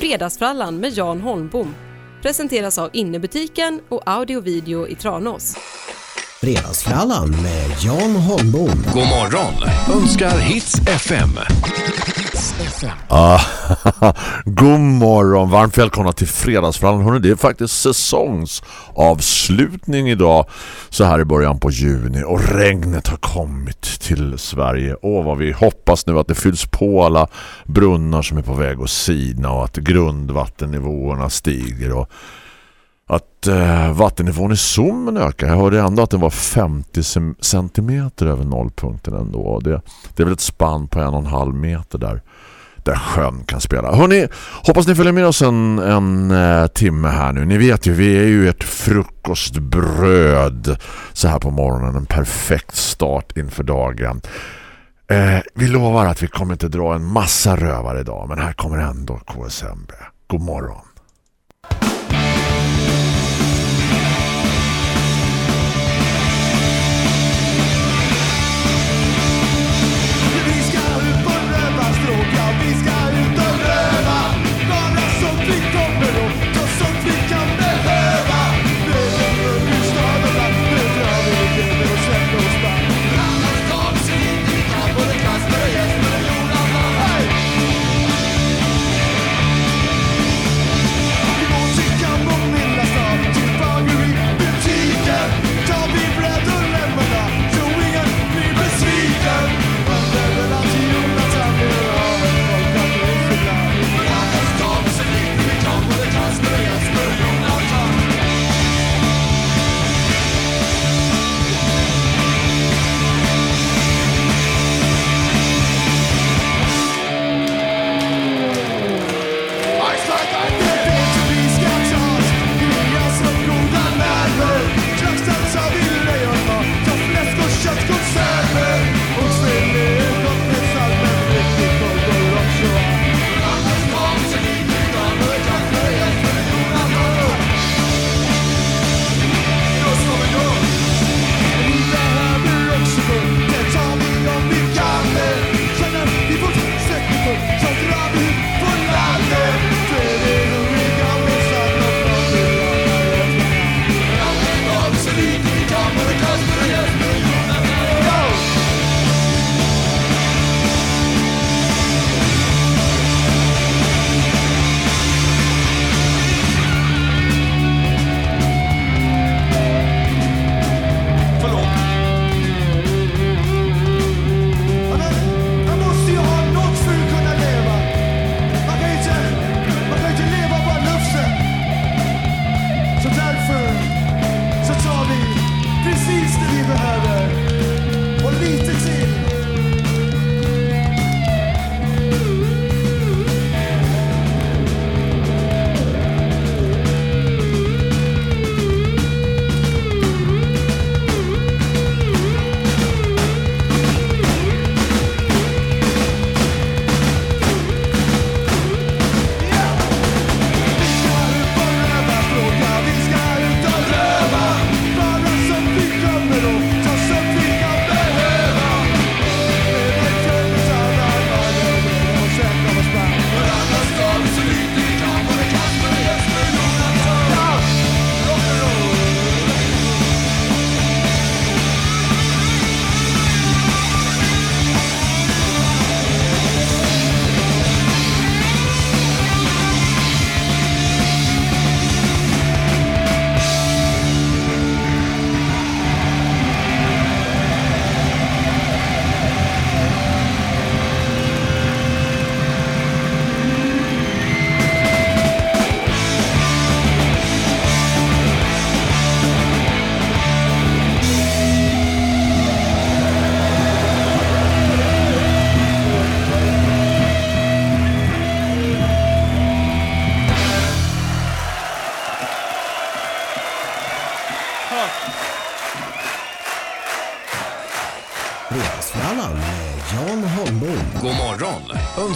Fredagsfrallan med Jan Holmbom presenteras av Innebutiken och Audio Video i Tranås. Fredagsfrallan med Jan Holmbom. God morgon önskar Hits FM. Ah, god morgon, varmt välkomna till Fredagsfrallan. Hörrni, det är faktiskt säsongsavslutning idag så här i början på juni och regnet har kommit till Sverige. Åh vad vi hoppas nu att det fylls på alla brunnar som är på väg att sina och att grundvattennivåerna stiger och att eh, vattennivån i Sommen ökar. Jag hörde ändå att den var 50 centimeter över nollpunkten ändå. Det, det är väl ett spann på en och en halv meter där där sjön kan spela. Hörrni, hoppas ni följer med oss en, en eh, timme här nu. Ni vet ju, vi är ju ett frukostbröd så här på morgonen. En perfekt start inför dagen. Eh, vi lovar att vi kommer inte dra en massa rövar idag, men här kommer ändå KSMB. God morgon.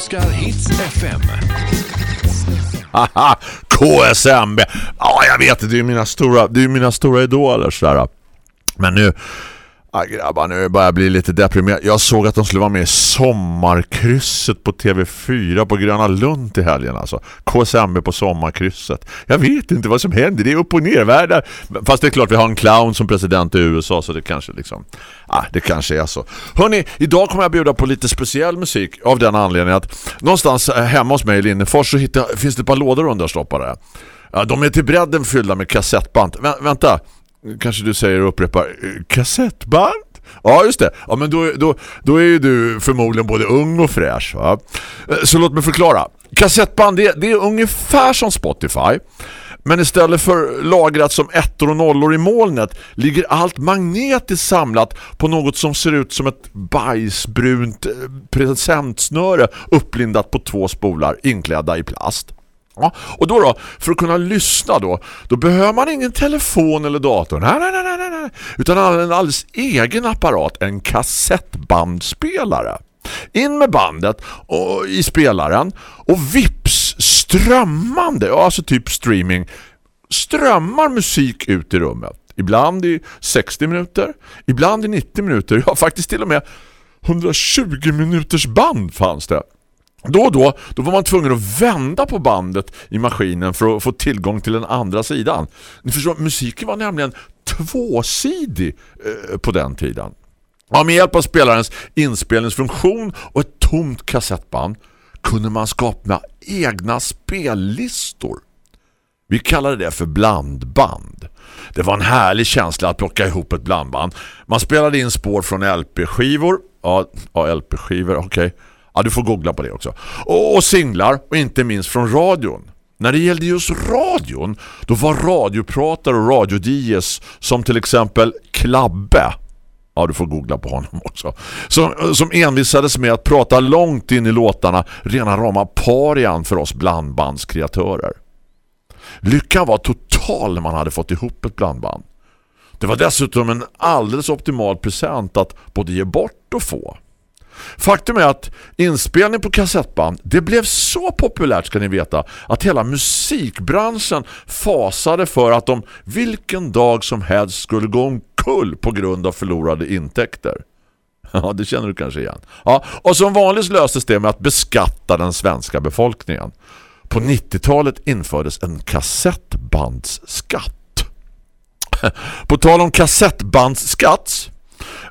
Önskar Hits FM. Haha, KSMB. Ja, jag vet det. Det är mina stora, det är mina stora idoler sådär. Men nu, Ah, grabbar, nu börjar jag bli lite deprimerad. Jag såg att de skulle vara med i sommarkrysset på TV4 på Gröna Lund i helgen. Alltså. KSMB på sommarkrysset. Jag vet inte vad som händer. Det är upp- och nervärldar. Fast det är klart vi har en clown som president i USA så det kanske liksom... Ah, det kanske är så. Hörrni, idag kommer jag bjuda på lite speciell musik av den anledningen att någonstans eh, hemma hos mig i Linnefors så hittar, finns det ett par lådor undanstoppade. De är till bredden fyllda med kassettband. Vä vänta, kanske du säger och upprepar eh, kassettband? Ja, just det. Ja, men då, då, då är ju du förmodligen både ung och fräsch. Va? Eh, så låt mig förklara. Kassettband, det, det är ungefär som Spotify. Men istället för lagrat som ettor och nollor i molnet ligger allt magnetiskt samlat på något som ser ut som ett bajsbrunt eh, presentsnöre upplindat på två spolar inklädda i plast. Ja, och då då, för att kunna lyssna då, då behöver man ingen telefon eller dator. Nej, nej, nej, nej, nej. Utan en alldeles egen apparat, en kassettbandspelare. In med bandet och, i spelaren och vips strömmande, ja, alltså typ streaming, strömmar musik ut i rummet. Ibland i 60 minuter, ibland i 90 minuter, ja faktiskt till och med 120 minuters band fanns det. Då och då, då var man tvungen att vända på bandet i maskinen för att få tillgång till den andra sidan. Ni förstår, musiken var nämligen tvåsidig eh, på den tiden. Ja, med hjälp av spelarens inspelningsfunktion och ett tomt kassettband kunde man skapa egna spellistor. Vi kallade det för blandband. Det var en härlig känsla att plocka ihop ett blandband. Man spelade in spår från LP-skivor. Ja, ja LP-skivor, okej. Ja, du får googla på det också. Och, och singlar, och inte minst från radion. När det gällde just radion, då var radiopratare och radiodies som till exempel Klabbe. Ja, du får googla på honom också. Som, som envisades med att prata långt in i låtarna rena rama parian för oss blandbandskreatörer. Lyckan var total när man hade fått ihop ett blandband. Det var dessutom en alldeles optimal present att både ge bort och få. Faktum är att inspelning på kassettband det blev så populärt ska ni veta att hela musikbranschen fasade för att de vilken dag som helst skulle gå omkull på grund av förlorade intäkter. Ja, det känner du kanske igen. Ja, och som vanligt löstes det med att beskatta den svenska befolkningen. På 90-talet infördes en kassettbandsskatt. På tal om kassettbandsskatt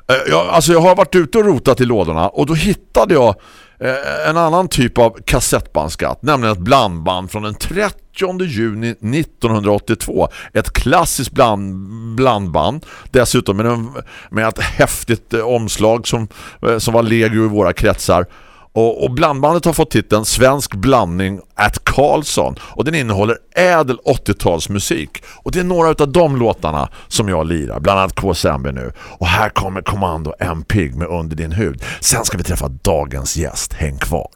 Eh, jag, alltså jag har varit ute och rotat i lådorna och då hittade jag eh, en annan typ av kassettbandskatt, nämligen ett blandband från den 30 juni 1982. Ett klassiskt bland, blandband, dessutom med, en, med ett häftigt eh, omslag som, eh, som var legio i våra kretsar. Och, och blandbandet har fått titeln Svensk blandning at Karlsson och den innehåller ädel 80-talsmusik. Och det är några av de låtarna som jag lirar, bland annat KSMB nu. Och här kommer Kommando M Pig med Under din hud. Sen ska vi träffa dagens gäst, häng kvar.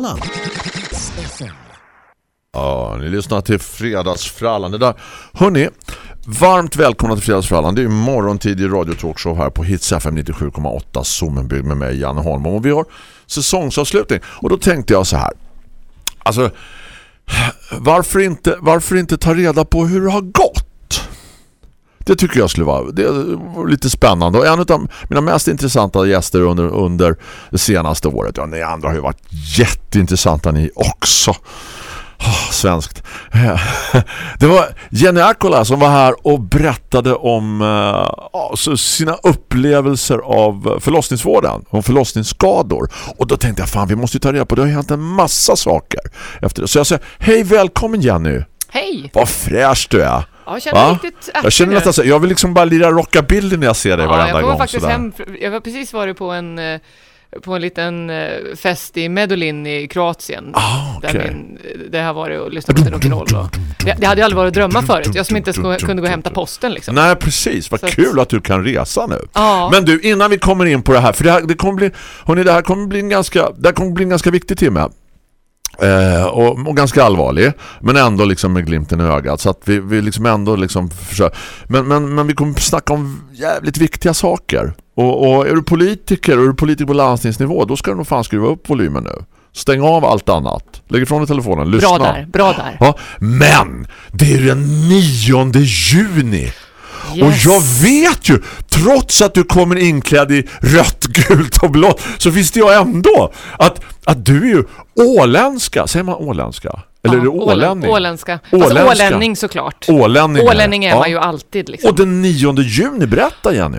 Fredagsfrallan. Ja, ni lyssnar till Fredagsfrallan. Det där. Hörrni, varmt välkomna till Fredagsfrallan. Det är morgontid i Radio Talkshow här på Hits FM 97,8 Sommenbygd med mig, Janne Holm. Och vi har säsongsavslutning. Och då tänkte jag så här. Alltså, varför inte, varför inte ta reda på hur det har gått? Det tycker jag skulle vara det var lite spännande. Och en av mina mest intressanta gäster under, under det senaste året. Ja, ni andra har ju varit jätteintressanta ni också. Oh, svenskt. Det var Jenny Akola som var här och berättade om eh, sina upplevelser av förlossningsvården, om förlossningsskador. Och då tänkte jag, fan vi måste ju ta reda på, det har hänt en massa saker efter det. Så jag säger, hej välkommen Jenny. Hej! Vad fräsch du är. Ja, jag känner Va? riktigt Jag känner nästan så, jag vill liksom bara lira rockabilly när jag ser dig Ja, varenda jag gång. faktiskt sådär. hem, jag har precis varit på en, eh, på en liten eh, fest i Medulin i Kroatien. Ah, okej. Där min, det har varit och lyssnat på rock'n'roll. Det, det hade ju aldrig varit att drömma förut. Jag som inte ens kunde gå och hämta posten liksom. Nej, precis. Vad Så kul att du kan resa nu. Ja. Men du, innan vi kommer in på det här, för det här, det kommer bli, hörni, det här kommer bli en ganska, det här kommer bli en ganska viktig timme. Eh, och, och ganska allvarlig men ändå liksom med glimten i ögat. Så att vi, vi liksom ändå liksom försöker. Men, men, men vi kommer snacka om jävligt viktiga saker. Och, och är du politiker och är du politiker på landstingsnivå då ska du nog fan skruva upp volymen nu. Stäng av allt annat. Lägg ifrån dig telefonen, lyssna. Bra där, bra där. Ja, men det är den 9 juni och Yes. jag vet ju, trots att du kommer inklädd i rött, gult och blått så visste jag ändå att, att du är ju åländska. Säger man åländska? Eller är det Ja, ålänning? Åländska. Åländska. Alltså ålänning såklart. Ålänning. Ålänning är Ja. man ju alltid liksom. Och den 9 juni, berätta Jenny.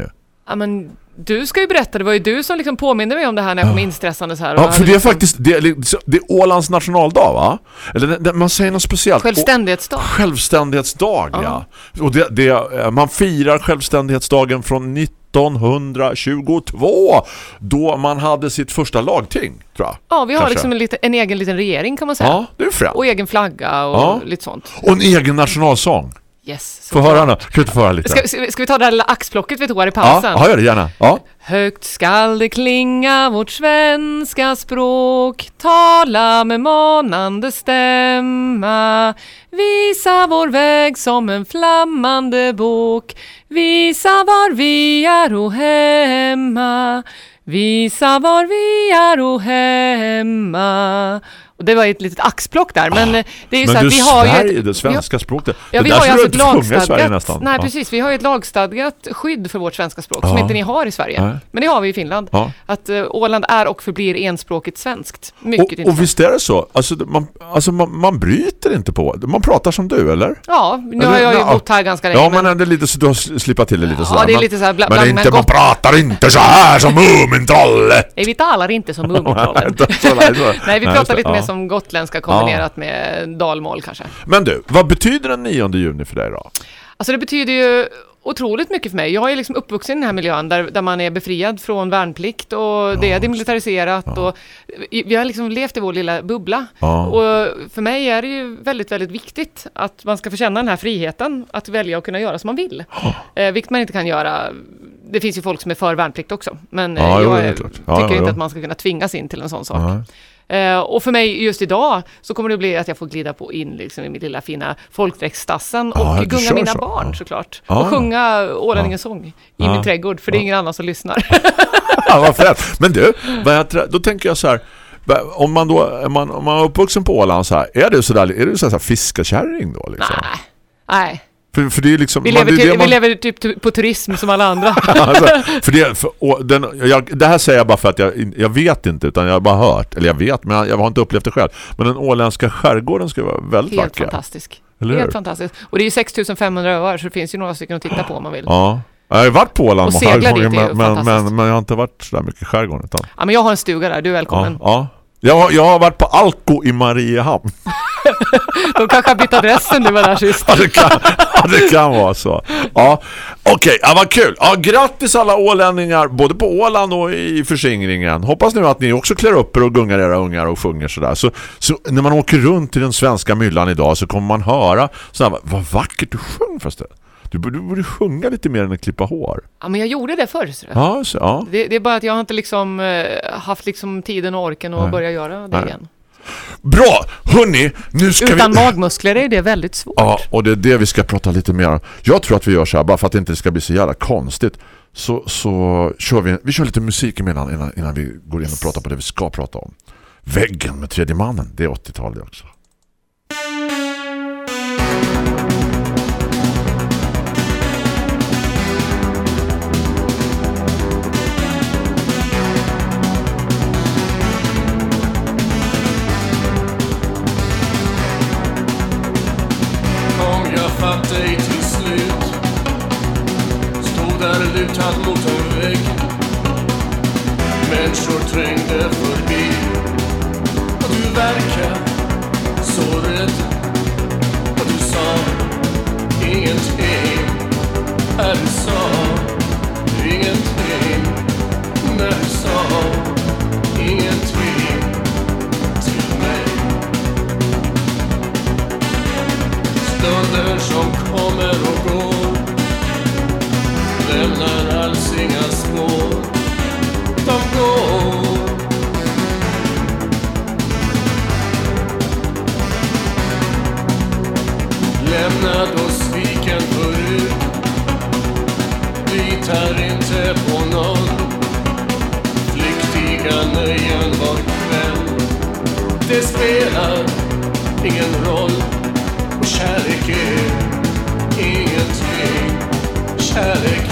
Ja, men du ska ju berätta, det var ju du som liksom påminde mig om det här när jag kom in stressande så här. Ja, för det är liksom faktiskt det är, det är Ålands nationaldag va? Eller man säger något speciellt. Självständighetsdag. Och, självständighetsdag, ja. Och det, det, eh, man firar självständighetsdagen från 1922 då man hade sitt första lagting, tror jag. Ja, vi har Kanske. liksom en, liten, en egen liten regering kan man säga. Ja, det är främt. Och egen flagga och Ja. lite sånt. Och en egen nationalsång. Yes. Få höra nu. Kan du få höra lite? Ska, ska, ska vi ta det här lilla axplocket vi tog här i pausen? ja, gör det gärna. Ja. Högt skall det klinga vårt svenska språk Tala med manande stämma Visa vår väg som en flammande bok Visa var vi är och hemma Visa var vi är och hemma och det var ett litet axplock där, men eh, det är ju så Men att vi har ju ett, det svenska språket. Ja, vi har ju alltså ett lagstadgat, nej Ja. precis, vi har ju ett lagstadgat skydd för vårt svenska språk som Ja. inte ni har i Sverige. Nej. Men det har vi i Finland. Ja. Att uh, Åland är och förblir enspråkigt svenskt. Mycket Och, intressant. och visst är det så? Alltså, man, alltså man, man bryter inte på. Man pratar som du, eller? Ja, nu Eller- har jag ju bott här ganska länge. Ja, men det är lite så du har sl- slippat till det lite sådär. Ja, det är men- lite så här bla- Men, bland- inte, men man pratar inte så här som Mumintrollet! Nej, vi talar inte som så. Nej, vi pratar lite mer som gotländska kombinerat med dalmål kanske. Men du, vad betyder den 9 juni för dig då? Alltså det betyder ju otroligt mycket för mig. Jag är liksom uppvuxen i den här miljön där, där man är befriad från värnplikt och det är demilitariserat och vi har liksom levt i vår lilla bubbla. Ja. Och för mig är det ju väldigt, väldigt viktigt att man ska få känna den här friheten att välja och kunna göra som man vill. Eh, vilket man inte kan göra det finns ju folk som är för värnplikt också. Men eh, Ja, jo, jag. Ja, tycker ja, inte ja. att man ska kunna tvingas in till en sån sak. Eh, och för mig just idag så kommer det bli att jag får glida på in liksom, i min lilla fina folkdräktsstassen Ja, och du gunga mina så. barn Ja. såklart. Ja. Och sjunga Ålänningens sång i min trädgård, för det är ingen annan som lyssnar. Vad fränt. Men du, då tänker jag så här om man då är man, om man är uppvuxen på Åland så här, är du så där är du så här fiskekärring då liksom? Nej. Nej, För, för det är liksom vi man- lever, det är till, det vi man- lever typ tu- på turism som alla andra. alltså, för det, för, den, jag, det här säger jag bara för att jag, jag vet inte utan jag har bara hört, eller jag vet men jag, jag har inte upplevt det själv. Men den åländska skärgården ska vara väldigt Helt vacker. fantastisk. Eller hur? Helt fantastiskt. Och det är ju 6500 öar så det finns ju några stycken att titta på om man vill. Ja. Jag har varit på Åland många gånger men, men, men, men jag har inte varit så där mycket i skärgården. Utan, Ja, men jag har en stuga där, du är ja, välkommen. ja. Jag, har- jag har varit på Alko i Mariehamn. De kanske har bytt adress sen du var där sist. Ja, det kan, ja, det kan vara så. Ja, okej, ja, vad kul. Ja, grattis alla ålänningar, både på Åland och i förskingringen. Hoppas nu att ni också klär upp er och gungar era ungar och sjunger sådär. Så, så när man åker runt i den svenska myllan idag så kommer man höra så här, vad vackert du sjöng förresten. Du borde, du borde sjunga lite mer än att klippa hår. Ja, men jag gjorde det förr. Så. Ja, så, ja. Det, det är bara att jag har inte liksom eh, haft liksom tiden och orken att Nej. börja göra det Nej. igen. Bra, hörni, nu ska Utan vi... magmuskler är det väldigt svårt. Ja, och det är det vi ska prata lite mer om. Jag tror att vi gör så här, bara för att det inte ska bli så jävla konstigt. Så, så kör vi, vi kör lite musik emellan innan, innan vi går in och pratar på det vi ska prata om. Väggen med tredje mannen, det är 80-tal det också. Lutad mot en vägg Människor trängde förbi. Och du verkar så rädd. Och du sa ingenting Är du sa. Ingenting När du sa. Ingenting till mig. Stunder som kommer och går. Lämnar alls inga spår. De går. Lämnad och sviken förut. Litar inte på någon. Flyktiga nöjen var kväll. Det spelar ingen roll. Och kärlek är ingenting. Kärlek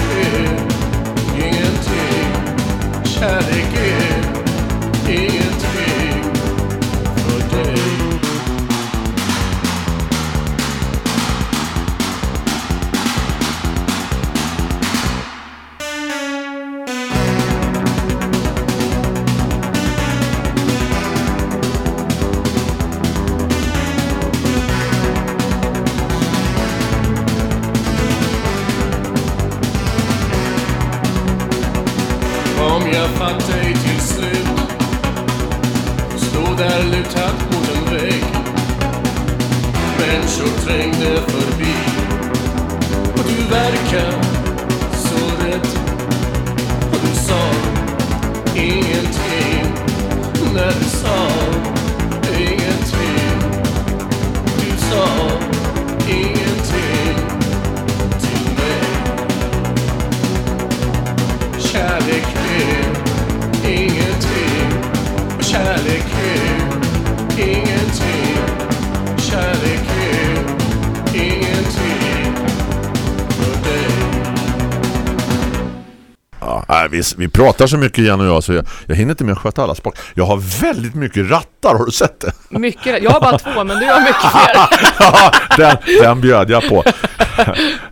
vi, pratar så mycket igen och jag så jag, jag hinner inte med att sköta alla språk. Jag har väldigt mycket rattar, har du sett det? Mycket, jag har bara två, men du har mycket fler. Ja, den, den bjöd jag på.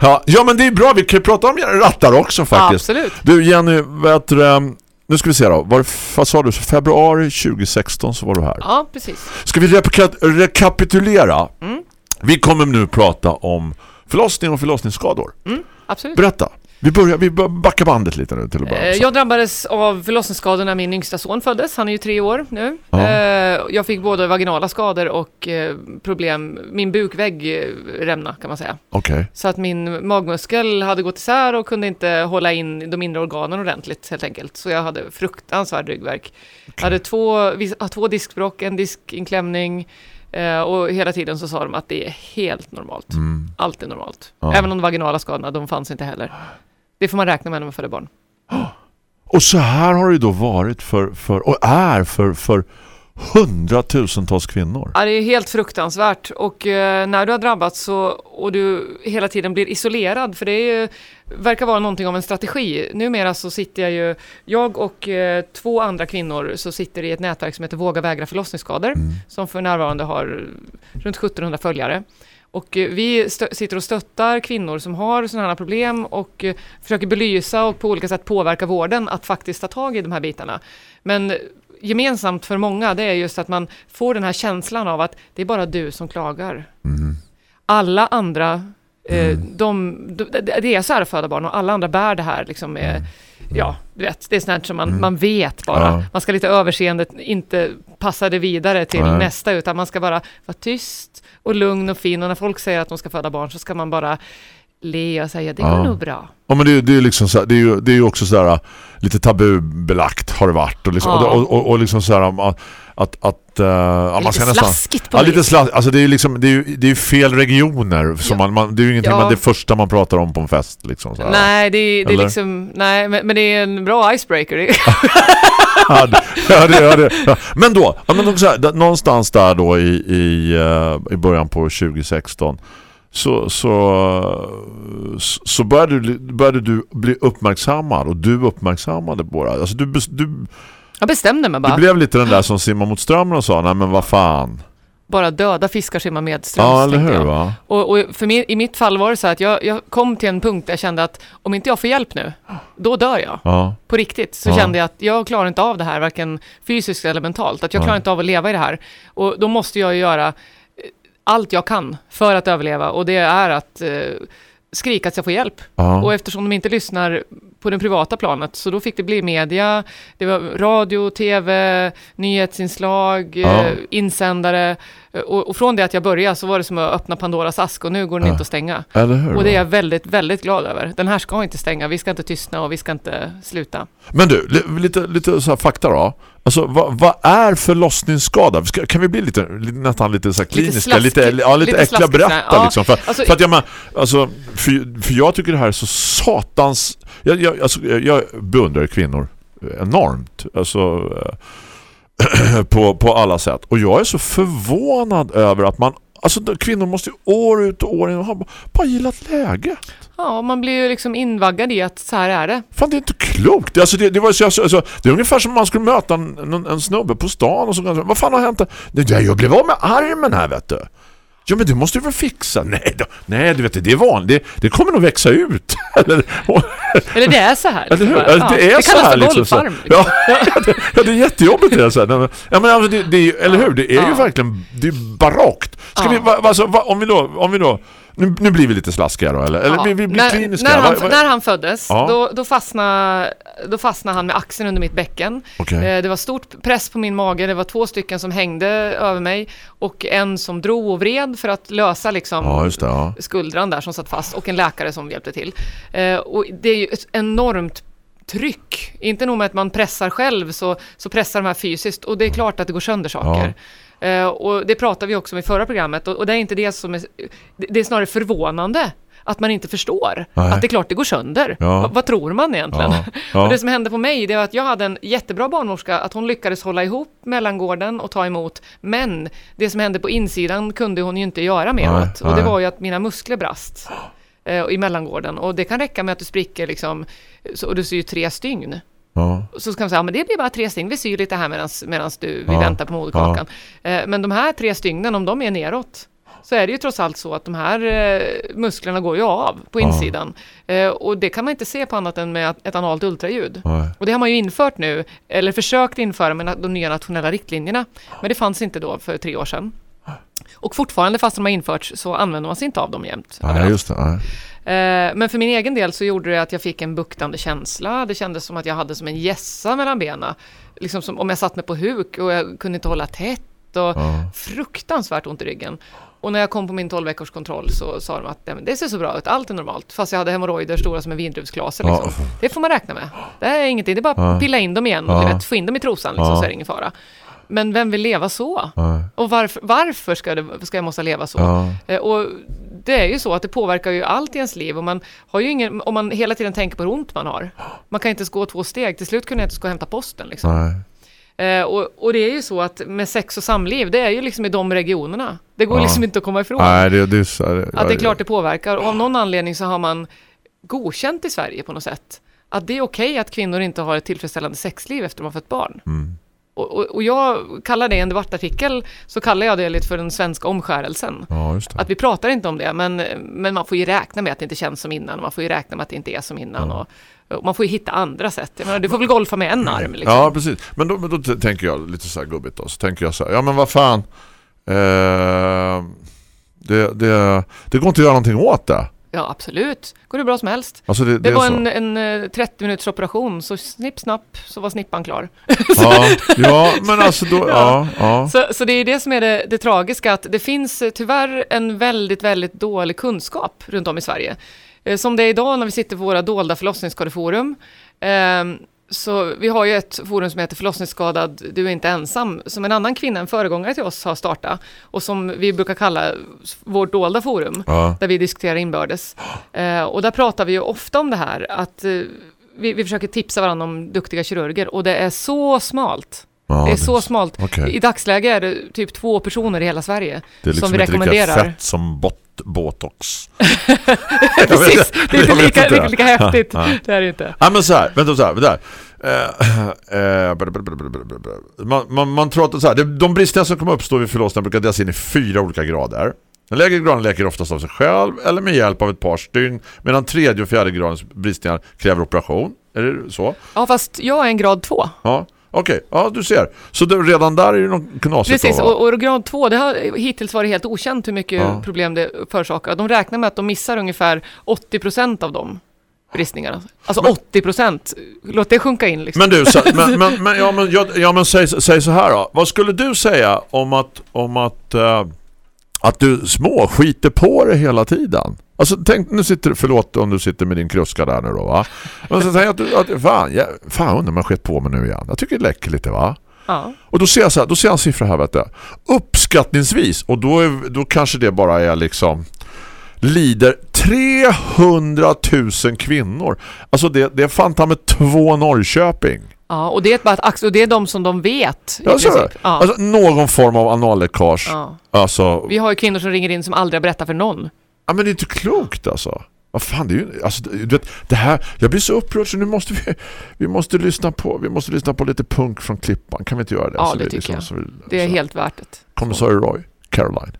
Ja, ja, men det är bra. Vi kan ju prata om rattar också faktiskt. Absolut. Du Jenny, vet du, nu ska vi se då. Var, vad sa du? Februari 2016 så var du här. Ja, precis. Ska vi rekapitulera? Mm. Vi kommer nu prata om förlossning och förlossningsskador. Mm, absolut. Berätta. Vi börjar, vi backar bandet lite nu till att börja Eh. Jag drabbades av förlossningsskador när min yngsta son föddes. Han är ju tre år nu. Ja. Eh, Jag fick både vaginala skador och eh, problem. Min bukvägg rämna kan man säga. Okej. Så att min magmuskel hade gått isär och kunde inte hålla in de inre organen ordentligt helt enkelt. Så jag hade fruktansvärd ryggvärk. Jag hade två, två diskbråck, en diskinklämning och hela tiden så sa de att det är helt normalt. Mm. Allt är normalt. Ja. Även de vaginala skadorna, de fanns inte heller. Det får man räkna med när man föder barn. Och så här har det då varit för, för och är för, för hundratusentals kvinnor. Ja, det är helt fruktansvärt och eh, när du har drabbats så, och du hela tiden blir isolerad, för det är ju, verkar vara någonting av en strategi. Numera så sitter jag ju, jag och eh, två andra kvinnor så sitter i ett nätverk som heter Våga vägra förlossningsskador, som för närvarande har runt 1700 följare. Och eh, vi sitter och stöttar kvinnor som har sådana här problem och eh, försöker belysa och på olika sätt påverka vården att faktiskt ta tag i de här bitarna. Men gemensamt för många det är just att man får den här känslan av att det är bara du som klagar. Alla andra, eh, de, de, det är så här att föda barn och alla andra bär det här liksom med, ja, du vet, det är sånt som man, man vet bara. Ja. Man ska lite överseende, inte passa det vidare till Nej. nästa, utan man ska bara vara tyst och lugn och fin och när folk säger att de ska föda barn så ska man bara le och säga det går Ja. nog bra. Ja men det, är- det är liksom så det är ju det är också så här lite tabubelagt har det varit och liksom, Ja. och, och, och liksom så här att att, man Lite ska nästan slaskigt på Ja, lite slask, alltså det är ju liksom det är ju, det är fel regioner som Ja. man, man det är ju ingenting Ja. man, det första man pratar om på en fest liksom så här. Nej, det, är- det är liksom, nej, men, men det är en bra icebreaker. Ja, det, ja, det, ja. Men då, ja, men då här, någonstans där då i, i, eh, i början på 2016 så, så, så- började, du, började du bli uppmärksammad och du uppmärksammade bara. Alltså du, du, Jag bestämde mig du bara. blev lite den där som simmar mot strömmen och sa nej men vad fan. Bara döda fiskar simmar medströms. Ja, eller hur va? Och, och för mig, i mitt fall var det så att jag, jag kom till en punkt där jag kände att om inte jag får hjälp nu, då dör jag. Ja. På riktigt så Ja. kände jag att jag klarar inte av det här, varken fysiskt eller mentalt. Att jag klarar Ja. inte av att leva i det här. Och då måste jag ju göra eh, allt jag kan för att överleva. Och det är att eh, skrika att jag får hjälp. Ja. Och eftersom de inte lyssnar på det privata planet, så då fick det bli media, det var radio, tv, nyhetsinslag, Ja. eh, insändare. Eh, Och, och från det att jag började så var det som att öppna Pandoras ask och nu går den Ja. inte att stänga. Hur? Och det är jag väldigt, väldigt glad över. Den här ska inte stänga, vi ska inte tystna och vi ska inte sluta. Men du, li- lite, lite så här fakta då. Alltså vad, vad är förlossningsskada? Ska, kan vi bli lite, lite nästan lite så här kliniska, slaskigt. lite, ja, lite, Lite äckliga slaskigt, berätta ja. liksom. För, Alltså- för att jag men, alltså, för, för jag tycker det här är så satans, jag, jag, alltså, jag, jag beundrar kvinnor enormt. Alltså eh, på, på alla sätt. Och jag är så förvånad över att man Alltså kvinnor måste ju år ut och år in ha bara gillat läget. Ja, man blir ju liksom invaggad i att så här är det. Fan, det är inte klokt. Alltså, det, det, var, så, alltså, det är ungefär som om man skulle möta en, en, en snubbe på stan och så vad fan har hänt? Det, jag blev av med armen här, vet du. Ja, men det måste du väl fixa? Nej, då, nej du vet, det är vanligt. Det, det kommer nog växa ut. Eller, och, Eller det är så här. eller bara. Alltså, det är det så här liksom. Så, golfarm. ja, det, ja, det är jättejobbigt det. Så här. Ja, men alltså, det, det är ju, eller hur? Det är ju Ja. verkligen det är barockt. Ska Ja. vi, alltså, om vi då, om vi då nu, nu blir vi lite slaskiga då, eller? Eller Ja, vi, vi blir när, kliniska. När han, Va- va- när han föddes, Ja. då, då, fastnade, då fastnade han med axeln under mitt bäcken. Okej. Eh, Det var stort press på min mage, det var två stycken som hängde över mig och en som drog och vred för att lösa liksom Ja, det. Ja. skuldran där som satt fast och en läkare som hjälpte till. Eh, och det är ju ett enormt tryck. Inte nog med att man pressar själv så, så pressar de här fysiskt och det är klart att det går sönder saker. Eh, och det pratade vi också om i förra programmet och, och det är inte det som är, det är snarare förvånande att man inte förstår Nej. att det är klart det går sönder. Ja. Va, vad tror man egentligen? Ja. Ja. Och det som hände på mig, det var att jag hade en jättebra barnmorska, att hon lyckades hålla ihop mellangården och ta emot, men det som hände på insidan kunde hon ju inte göra mer Nej, åt. Och det var ju att mina muskler brast eh, i mellangården. Och det kan räcka med att du spricker liksom, så, och du syr tre stygn. Ja. Så ska man säga, ja, men det blir bara tre stygn, vi syr lite här medan du, vi Ja, väntar på moderkakan. Eh, men de här tre stygnen, om de är neråt, så är det ju trots allt så att de här eh, musklerna går ju av på Ja. insidan. Eh, och det kan man inte se på annat än med ett analt ultraljud. Nej. Och det har man ju infört nu, eller försökt införa med de nya nationella riktlinjerna. Men det fanns inte då för tre år sedan. Och fortfarande fast de har införts så använder man sig inte av dem jämt. Ja, just det. Ja. Eh, Men för min egen del så gjorde det att jag fick en buktande känsla. Det kändes som att jag hade som en gässa mellan benen. Liksom som om jag satt mig på huk och jag kunde inte hålla tätt. Och Ja. fruktansvärt ont i ryggen. Och när jag kom på min 12 veckors kontroll så sa de att "Nej, men det ser så bra ut, allt är normalt. Fast jag hade hemorrojder stora som en vindruvsklaser. Ja. Liksom. Det får man räkna med. Det är ingenting, det är bara Ja. pilla in dem igen och Ja. vet, få in dem i trosan liksom, Ja. så är det ingen fara. Men vem vill leva så? Ja. Och varför, varför ska, det, ska jag måste leva så? Ja. Eh, Och det är ju så att det påverkar ju allt i ens liv och man har ju ingen, om man hela tiden tänker på hur ont man har. Man kan inte ens gå två steg, till slut kunde jag inte ens gå och hämta posten liksom. Eh, och, och det är ju så att med sex och samliv, det är ju liksom i de regionerna. Det går Ja. liksom inte att komma ifrån. Nej, det, det så här, Att det är klart det påverkar. Och av någon anledning så har man godkänt i Sverige på något sätt. Att det är okej att kvinnor inte har ett tillfredsställande sexliv efter har fött barn. Mm. Och, och, och jag kallar det i en debattartikel, så kallar jag det lite för den svenska omskärelsen. Ja. Att vi pratar inte om det, men, men man får ju räkna med att det inte känns som innan. Man får ju räkna med att det inte är som innan. Och, och man får ju hitta andra sätt. Jag menar, du får väl golfa med en arm. Liksom. Ja, precis. Men då, då tänker jag lite så här gubbigt då. Så tänker jag så här, ja men vad fan. Eh, det, det, det går inte att göra någonting åt det. Ja, absolut. Går det bra som helst. Alltså det, Det, det var en, en eh, 30 minuters operation, så snipp snapp så var snippan klar. Ja, ja, men alltså då, ja, ja. Så, så det är det som är det, det tragiska, att det finns eh, tyvärr en väldigt, väldigt dålig kunskap runt om i Sverige. Eh, Som det är idag när vi sitter på våra dolda förlossningsskadeforum. Så vi har ju ett forum som heter Förlossningsskadad, du är inte ensam, som en annan kvinna, en föregångare till oss, har startat. Och som vi brukar kalla vårt dolda forum, ja. där vi diskuterar inbördes. Eh, Och där pratar vi ju ofta om det här, att eh, vi, vi försöker tipsa varandra om duktiga kirurger, och det är så smalt. ja Det är så smalt. Okej. I dagsläget är det typ två personer i hela Sverige Det är liksom som vi inte lika rekommenderar. fett som bot, botox. Precis, det är inte lika, inte. lika, lika häftigt. Ja. Det är det inte. Ja men så här, vänta så här, vänta här. Eh, eh, bla, bla, bla. Man, man, man tror att så här, de brister som kommer uppstå vid förlossningen brukar delas in i fyra olika grader. Den lägre graden läker oftast av sig själv eller med hjälp av ett par stygn medan tredje och fjärde gradens bristningar kräver operation. Är det så? Ja, fast jag är en grad två. Ja, okej. Ja, du ser. Så det, redan där är det något knasigt. Precis, och, och grad två, det har hittills varit helt okänt hur mycket Ja. problem det förorsakar. De räknar med att de missar ungefär 80% av de bristningarna. Alltså 80%. Låt det sjunka in liksom. Men du, så, men, men, men, ja, men, ja, ja, men säg, säg så här då. Vad skulle du säga om att, om att, eh, att du små skiter på det hela tiden? Alltså tänk, nu sitter förlåt om du sitter med din kruska där nu då va? Men så tänk att du, att, fan, ja, fan undrar jag skett på mig nu igen. Jag tycker det läcker lite va? Ja. Och då ser jag så här, då ser jag en siffra här vet du. Uppskattningsvis, och då, är, då kanske det bara är liksom lider 300 000 kvinnor. Alltså det, det är fan ta med två Norrköping. Ja, och det är, bara ett ax- och det är de som de vet. i Ja, så är det. princip. Ja. Alltså någon form av analläckage. ja. Alltså, Vi har ju kvinnor som ringer in som aldrig har berättat för någon. ja men det är inte klokt alltså. Vad fan, det är ju, alltså, du vet, det här, jag blir så upprörd så nu måste vi, vi måste lyssna på, vi måste lyssna på lite punk från Klippan. Kan vi inte göra det? Ja, Så det vi tycker jag. så vi, Det är helt värt det. Kommissarie Roy, Caroline.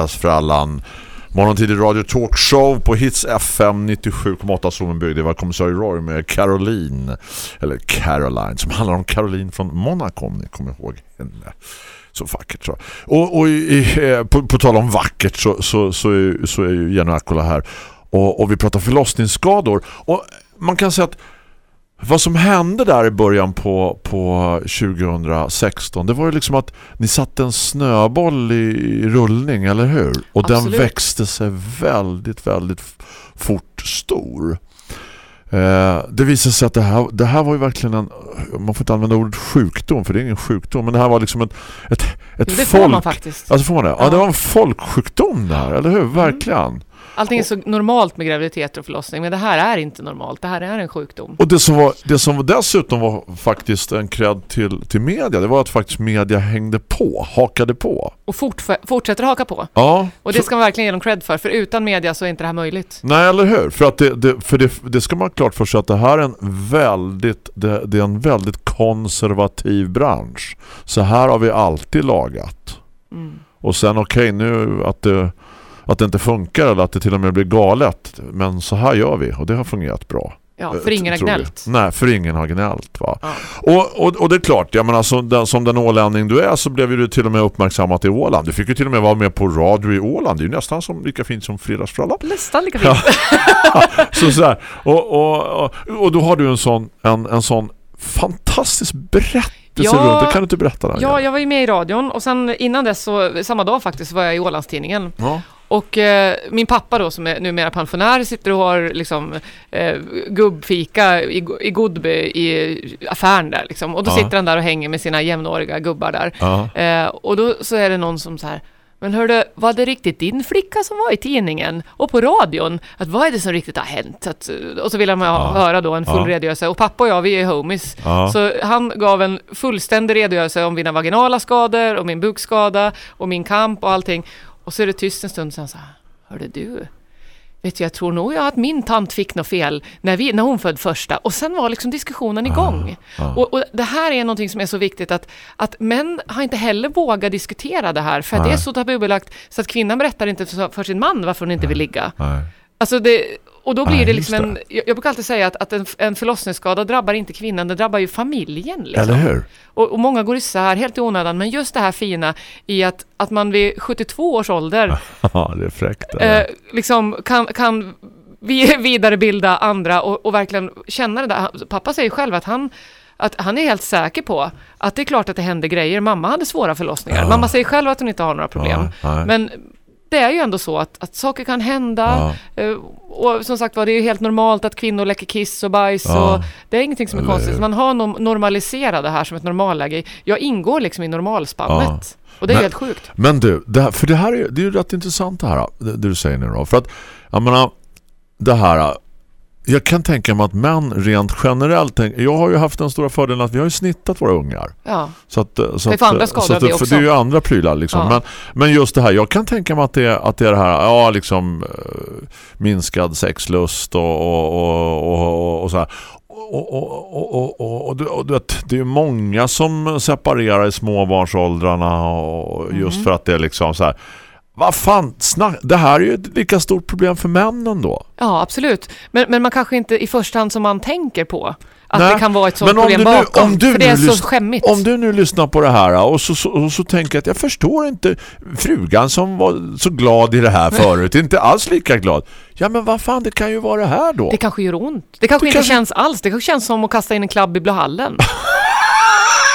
Fredagsfrallan. Morgontidig radio talkshow på Hits FM 97,8 Sommenbygd. Det var kommissarie Roy med Caroline, eller Caroline, som handlar om Caroline från Monaco, om ni kommer ihåg henne. Så vackert så. Och, och i, eh, på, på tal om vackert så, så, så, är, så är ju Jenny Akkola här. Och, och vi pratar förlossningsskador. Och man kan säga att vad som hände där i början på, på 2016 det var ju liksom att ni satte en snöboll i, i rullning, eller hur? Och den Absolut. växte sig väldigt, väldigt fort stor. Eh, det visade sig att det här, det här var ju verkligen en man får inte använda ordet sjukdom för det är ingen sjukdom men det här var liksom ett, ett, ett Det folk får man faktiskt. Alltså får man det? Ja. Ja. Mm. det var en folksjukdom det här, eller hur? Verkligen. Allting är så normalt med graviditet och förlossning, men det här är inte normalt. Det här är en sjukdom. Och det som, var, det som dessutom var faktiskt en cred till, till media, det var att faktiskt media hängde på, hakade på. Och fort, fortsätter haka på. Ja, Och det ska man verkligen ge dem cred för, för utan media så är inte det här möjligt. Nej, eller hur? För, att det, det, för det, det ska man ha klart för sig att det här är en väldigt, det, det är en väldigt konservativ bransch. Så här har vi alltid lagat. Mm. Och sen okej nu att det, att det inte funkar eller att det till och med blir galet. Men så här gör vi och det har fungerat bra. Ja, Eh, för ingen har gnällt. Nej, för ingen har gnällt va. Ja. Och, och, och det är klart, jag menar, som, den, som den ålänning du är så blev du till och med uppmärksammat i Åland. Du fick ju till och med vara med på radio i Åland. Det är ju nästan som, lika fint som Fredagsfrallan. Nästan lika fint. Så, så här. Och, och, och, och då har du en sån, en, en sån fantastisk berättelse Ja. runt. Det kan du inte berätta den? Ja, jag var ju med i radion och sen innan dess så, samma dag faktiskt, så var jag i Ålandstidningen. ja. Och eh, min pappa då som är numera pensionär sitter och har liksom eh, gubbfika i, i Godby i affären där liksom. Och då Ja. sitter han där och hänger med sina jämnåriga gubbar där. Ja. Eh, och då så är det någon som så här men hörde, var det riktigt din flicka som var i tidningen och på radion? Att vad är det som riktigt har hänt? Att, eh, och så vill han ha, Ja. höra då en full Ja. redogörelse. Och pappa och jag, vi är homies. Ja. Så han gav en fullständig redogörelse om mina vaginala skador, och min bukskada, och min kamp och allting. Och så är det tyst en stund, sen så här, hörde du? Vet du, jag tror nog jag att min tant fick något fel när, vi, när hon födde första. Och sen var liksom diskussionen igång. ja. Och, och det här är någonting som är så viktigt att, att män har inte heller vågat diskutera det här. För att det är så tabubelagt så att kvinnan berättar inte för, för sin man varför hon inte vill ligga. Alltså det, och då blir Nej, det liksom en, jag, jag brukar alltid säga att, att en, en förlossningsskada drabbar inte kvinnan, det drabbar ju familjen. Liksom. Eller hur? Och, och många går isär helt i onödan, men just det här fina i att, att man vid 72 års ålder Ja, det är fräckt. eh, liksom kan, kan vi vidarebilda andra och, och verkligen känna det där. Pappa säger själv att han att han är helt säker på att det är klart att det händer grejer. Mamma hade svåra förlossningar. Ja. Mamma säger själv att hon inte har några problem. Ja. Men det är ju ändå så att, att saker kan hända. Eh, och som sagt var, det är ju helt normalt att kvinnor läcker kiss och bajs. Ja. Och det är ingenting som är Eller konstigt. hur? Man har nom- normaliserat det här som ett normalläge. Jag ingår liksom i normalspannet. Och det är Men- helt sjukt. Men du, det här, för det här är, det är ju rätt intressant det här det, det du säger nu då. För att, jag menar, det här jag kan tänka mig att män rent generellt jag har ju haft den stora fördelen att vi har ju snittat våra ungar. Ja. Så att, så Vi att, får andra så att det för det är ju andra prylar liksom. Ja. Men, men just det här, jag kan tänka mig att det, är- att det är det här, ja liksom eh, minskad sexlust och, och, och, och, och så här. Och, och, och, och, du, vet, det är många som separerar i småbarnsåldrarna och just Mm. för att det är liksom så här vad fan, snack, det här är ju ett lika stort problem för männen då. Ja, absolut. Men, men man kanske inte i första hand som man tänker på att Nej, det kan vara ett sånt problem nu- bakom. om du för det är så skämmigt. Om du nu lyssnar på det här och så, så, och så tänker jag att jag förstår inte frugan som var så glad i det här förut, inte alls lika glad. Ja men vad fan, det kan ju vara det här då. Det kanske gör ont. Det kanske Det inte kanske- känns alls. Det kanske känns som att kasta in en klabb i Blå hallen.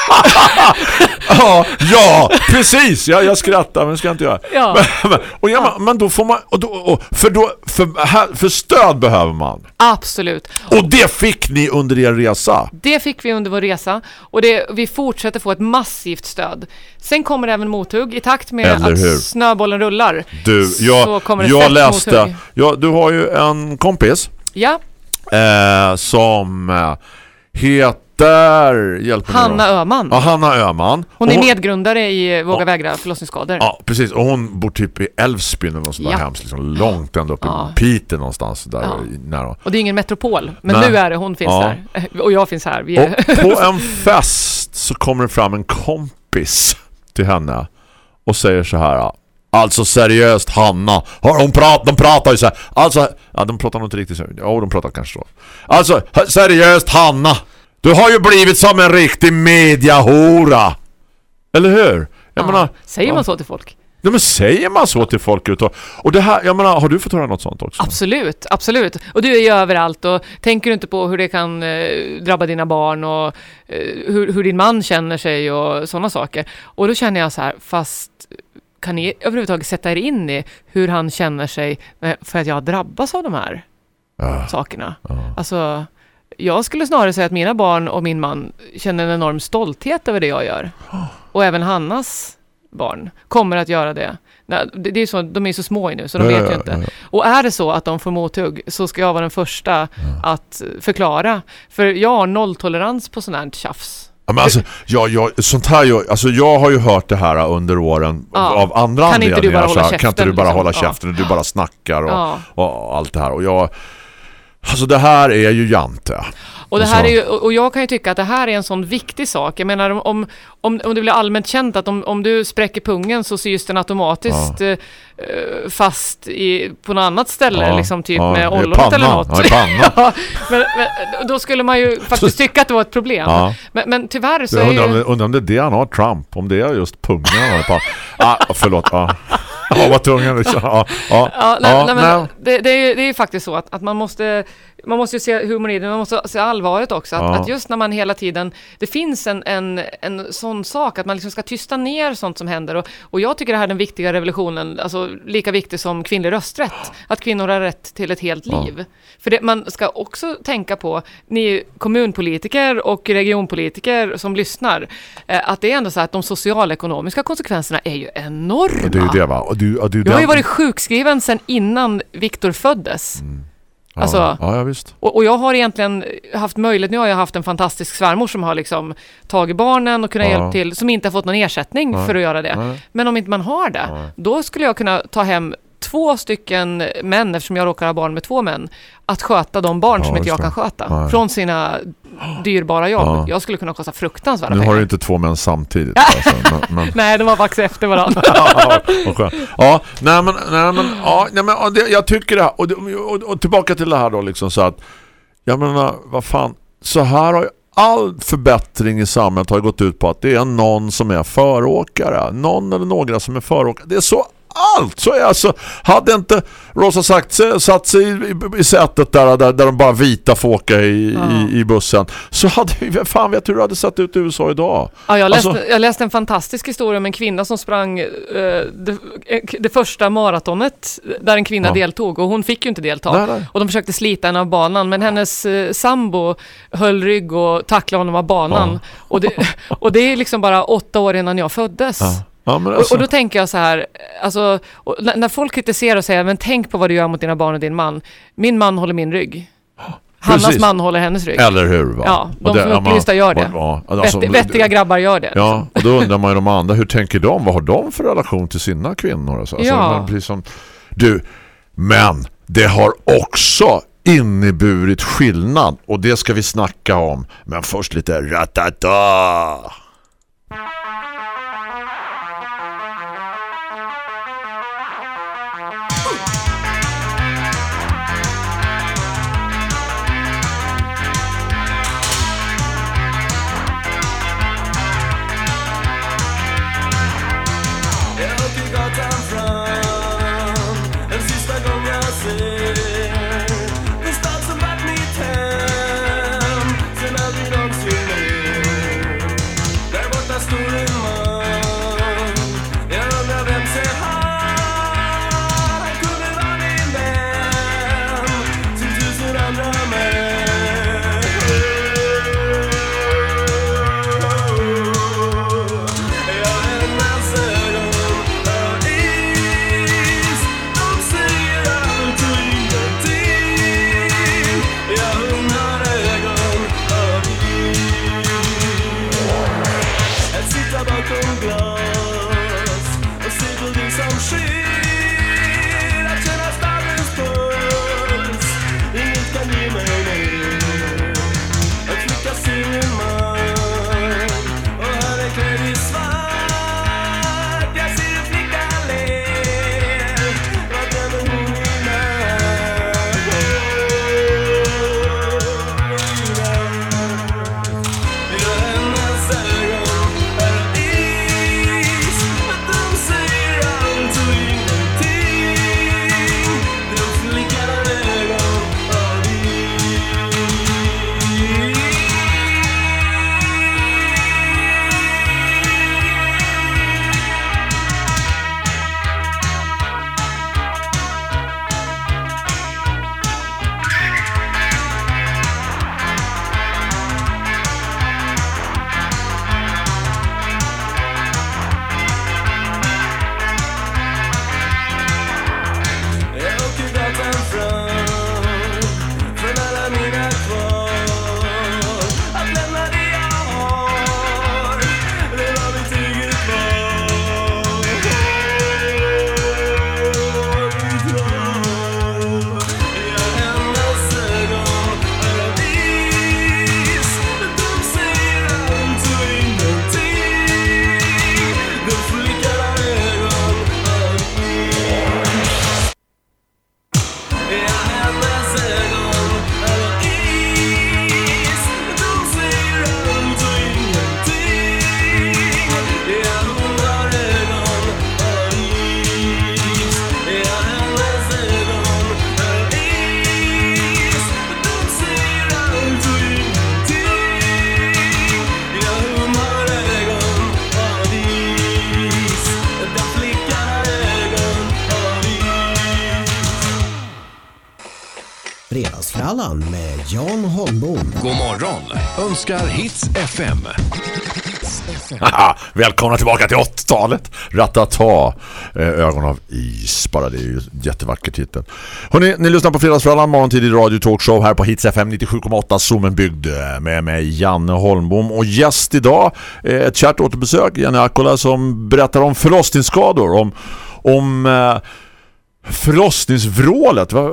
Ja, ja, precis. Ja, jag skrattar men ska jag inte göra. Ja. Men, och ja, men, men då får man och då, och, för, då, för, här, för stöd behöver man. Absolut. Och det fick ni under er resa. Det fick vi under vår resa och det, vi fortsätter få ett massivt stöd. Sen kommer det även mothugg i takt med Eller att hur? snöbollen rullar. Du, Så jag, kommer det jag läste, mothugg. ja, du har ju en kompis Ja, eh, som eh, heter hjälp mig nu Hanna. Öhman. Ja, Hanna Öhman. Hon Och är medgrundare i Våga vägra förlossningsskador. Ja, precis. Och hon bor typ i Älvsbyn eller något sånt där Ja. hemskt. Liksom, långt ända upp Ja. i Piteå någonstans. Där Ja. nära. Och det är ingen metropol, men Nej. nu är det, hon finns Ja. där. Och jag finns här. Vi är... Och på en fest så kommer det fram en kompis till henne och säger så här Alltså seriöst Hanna har hon prat, De pratar ju så här Alltså, ja de pratar nog inte riktigt så Ja, de pratar kanske så Alltså, seriöst Hanna Du har ju blivit som en riktig mediahora Eller hur? Jag Ja. menar Säger ja. man så till folk? Nej, men säger man så till folk ut och, det här, jag menar, har du fått höra något sånt också? Absolut, absolut. Och du är ju överallt och tänker du inte på hur det kan eh, drabba dina barn och eh, hur, hur din man känner sig och sådana saker. Och då känner jag så här, fast kan ni överhuvudtaget sätta er in i hur han känner sig eh, för att jag drabbas av de här Ja. sakerna? Alltså, jag skulle snarare säga att mina barn och min man känner en enorm stolthet över det jag gör. Och även Hannas barn kommer att göra det. Det är så, de är så små nu så de Ja, vet ja, ju inte. ja, ja. Och är det så att de får mothugg så ska jag vara den första att förklara. För jag har nolltolerans på sånt här tjafs. Ja, men alltså, jag, jag, sånt här, jag, alltså jag har ju hört det här under åren Ja. av andra Kan inte du anledningar. bara hålla kan inte du käften, bara liksom? hålla Ja. käften och du bara snackar och, Ja. och allt det här. Och jag, alltså det här är ju jante. Och, det här så- är ju, och jag kan ju tycka att det här är en sån viktig sak. Jag menar om, om, om, det blir allmänt känt att om, om du spräcker pungen så sys den automatiskt eh, eh, fast i, på något annat ställe, Ja, liksom typ ja, med i ollonet pannan, eller något. ja, i pannan. ja, men, men då skulle man ju faktiskt tycka att det var ett problem. Ja. Men, men tyvärr så Jag är undrar, om ju... det, undrar om det är det han har, Trump. Om det är just pungen han har på. Ah, förlåt. Ja, ja vad tungan liksom. Ja, ja, Ja, nej, ja, nej, men nej. Det, det, är ju, det är ju faktiskt så att, att man måste man måste ju se humor i det, man måste se allvaret också. Att, Ja. att just när man hela tiden, det finns en, en, en sån sak, att man liksom ska tysta ner sånt som händer. Och, och jag tycker det här är den viktiga revolutionen, alltså lika viktig som kvinnlig rösträtt. Att kvinnor har rätt till ett helt Ja. liv. För det, man ska också tänka på, ni kommunpolitiker och regionpolitiker som lyssnar, eh, att det är ändå så att de socialekonomiska konsekvenserna är ju enorma. Det är ju det va. Och du, och du, Jag har ju varit sjukskriven sedan innan Viktor föddes. ja, alltså- ja, ja, visst. Och, och jag har egentligen haft möjlighet, nu har jag haft en fantastisk svärmor som har liksom tagit barnen och kunnat Ja. hjälpa till, som inte har fått någon ersättning Nej. för att göra det. Nej. Men om inte man har det, Nej. då skulle jag kunna ta hem två stycken män, eftersom jag råkar ha barn med två män, att sköta de barn Ja, som inte jag kan sköta. Nej. Från sina dyrbara jobb. Ja. Jag skulle kunna kosta fruktansvärda Nu pengar. har du inte två män samtidigt. Alltså, men, men, Nej, de var faktiskt efter varandra. ja, nej men, nej men, ja, nej, men ja, det, jag tycker det här, och, och, och tillbaka till det här då liksom så att, jag menar, vad fan, så här har ju all förbättring i samhället har gått ut på att det är någon som är föråkare, någon eller några som är föråkare. Det är så allt. Så är alltså, hade inte Rosa sagt satt sig i, i, sätet där, där, där de bara vita får åka i, i, i bussen så hade vi, fan vet hur det hade sett ut i USA idag. Ja, jag, läste, Alltså- jag läste en fantastisk historia om en kvinna som sprang eh, det, eh, det första maratonet där en kvinna Ja. deltog och hon fick ju inte delta. Nej, nej. Och de försökte slita henne av banan men hennes eh, sambo höll rygg och tacklade honom av banan. Ja. Och, det, och det är liksom bara åtta år innan jag föddes. Ja. Ja, men Och, alltså, och då tänker jag så här, alltså, och när, folk kritiserar och säger men tänk på vad du gör mot dina barn och din man. Min man håller min rygg. Hannas Precis. man håller hennes rygg. eller hur? Va? Ja, de Och det- som är upplysta gör det. Ja, alltså, Vett, vettiga grabbar gör det. Ja, och då undrar man ju de andra, hur tänker de? Vad har de för relation till sina kvinnor? Alltså, alltså, Ja. men precis som, du, men det har också inneburit skillnad och det ska vi snacka om. Men först lite ratata. Önskar Hits FM. Haha, Välkomna tillbaka till 80-talet. Ratata. Eh, Ögon av is. Bara det är ju jättevackert jättevacker titel. Hörrni, ni lyssnar på Fredagsfrallan. Morgontidig radio talkshow här på Hits FM 97,8 Zoomenbygd. Eh, med mig Janne Holmbom. Och gäst idag. eh, Ett kärt återbesök. Janne Akola, som berättar om förlossningsskador. Om, om eh, förlossningsvrålet. Va,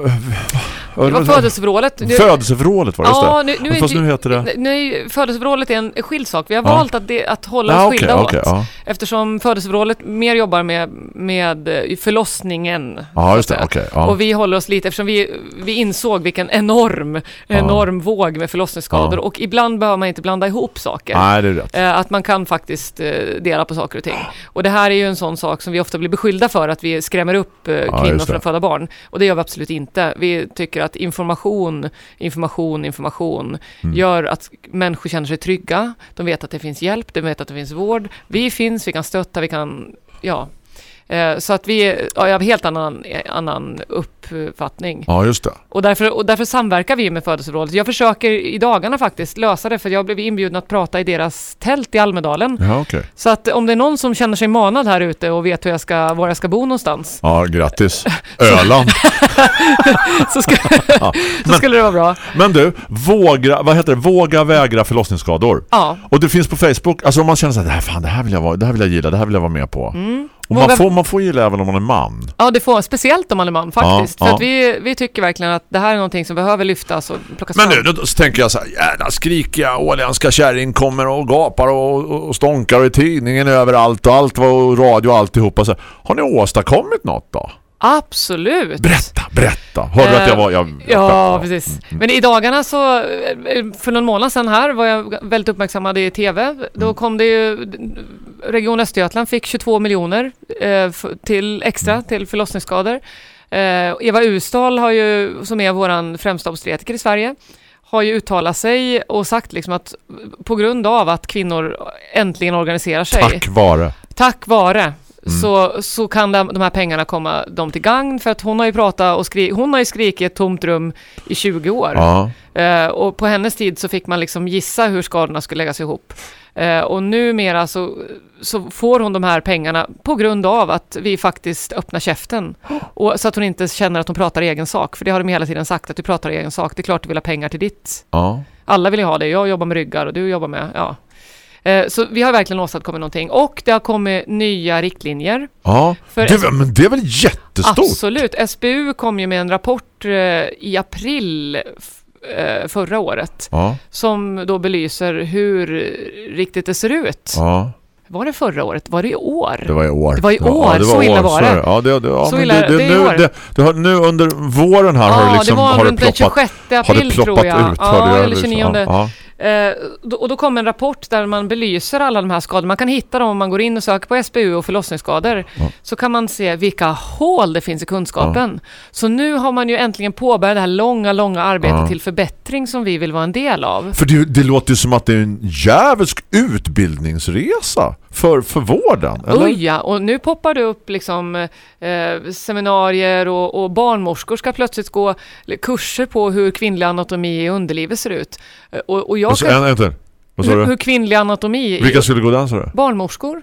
det var födelsevrålet. Nu- Födelsevrålet var det, just det. nu, nu fast nu heter det... Nej, födelsevrålet är en skild sak. Vi har Ja. valt att, det, att hålla Ja, oss okej, skilda okej, åt. ja. Eftersom födelsevrålet mer jobbar med, med eh, förlossningen. Ja, just det. Okej. ja. Och vi håller oss lite, eftersom vi, vi insåg vilken enorm, enorm våg med förlossningsskador. Och ibland behöver man inte blanda ihop saker. Nej, det är rätt. Eh, Att man kan faktiskt eh, dela på saker och ting. Och det här är ju en sån sak som vi ofta blir beskyllda för, att vi skrämmer upp kvinnor från att föda barn. Och det gör vi absolut inte. Vi tycker att information, information, information Mm. gör att människor känner sig trygga. De vet att det finns hjälp, de vet att det finns vård. Vi finns, vi kan stötta, vi kan, ja. Eh, Så att vi är har en helt annan, annan uppfattning. Ja, just det. Och därför, och därför samverkar vi med Födelserådet. Jag försöker i dagarna faktiskt lösa det, för jag blev inbjuden att prata i deras tält i Almedalen. Ja, okej. Så att om det är någon som känner sig manad här ute och vet hur jag ska, var jag ska bo någonstans, Ja, grattis. Öland. så, ska, så skulle det vara bra. Men du, våga, vad heter det? Våga vägra förlossningsskador. Ja. Och det finns på Facebook, alltså om man känner så här, det här, fan, det här vill jag vara, det här vill jag gilla, det här vill jag vara med på. Och man, får, man får gilla även om man är man. Ja, det får speciellt om man är man faktiskt. Ja, för ja. att vi, vi tycker verkligen att det här är någonting som behöver lyftas och plockas Men fram. nu, då så tänker jag så här, jävla skrikiga åländska kärring kommer och gapar och, och, och stånkar och i tidningen överallt och allt och radio och alltihopa. Så, här, har ni åstadkommit något då? Absolut! Berätta, berätta. Hörde du att jag var... Jag, Eh, Ja, jag- precis. Men i dagarna så, eh, för någon månad sedan här var jag väldigt uppmärksammad i TV. Då Mm. kom det ju, Region Östergötland fick 22 miljoner eh, till extra Mm. till förlossningsskador. Eh, Eva Ustal har ju, som är våran främsta obstetriker i Sverige, har ju uttalat sig och sagt liksom att på grund av att kvinnor äntligen organiserar sig, Tack vare. tack vare Mm. så, så kan de, de här pengarna komma dem till gagn för att hon har ju pratat och skri, hon har ju skrikit ett tomt rum i 20 år. Ja. Eh, och på hennes tid så fick man liksom gissa hur skadorna skulle läggas ihop. Eh, och numera så, så får hon de här pengarna på grund av att vi faktiskt öppnar käften. Och, så att hon inte känner att hon pratar i egen sak. För det har de hela tiden sagt, att du pratar i egen sak. Det är klart du vill ha pengar till ditt. Ja. Alla vill ju ha det. Jag jobbar med ryggar och du jobbar med, ja. Eh, så vi har verkligen åstadkommit någonting. Och det har kommit nya riktlinjer. Ja. Det, men det är väl jättestort? Absolut. SBU kom ju med en rapport eh, i april eh, förra året Ja. som då belyser hur riktigt det ser ut. Ja. Var det förra året? Var det i år? Det var i år. Det var i Ja, år, det så illa år, var det. Ja, det, det, ja, Så illa- det, det, det nu, det, det har, nu under våren här har det liksom det var har runt den ploppat, 26 har april det ploppat tror jag. ut. ja, eller liksom. 29. Ja, Eh, då- och då kom en rapport där man belyser alla de här skadorna. Man kan hitta dem om man går in och söker på SBU och förlossningsskador. Så kan man se vilka hål det finns i kunskapen. Så nu har man ju äntligen påbörjat det här långa, långa arbetet Ja. till förbättring som vi vill vara en del av. För det, det låter ju som att det är en jävelsk utbildningsresa för, för vården. Eller? Oj ja, och nu poppar det upp liksom eh, seminarier och, och barnmorskor ska plötsligt gå kurser på hur kvinnlig anatomi i underlivet ser ut. Eh, Och, och jag Och så, en. Vad sa hur, du? hur kvinnlig anatomi... i- Vilka skulle gå den sa du? Barnmorskor.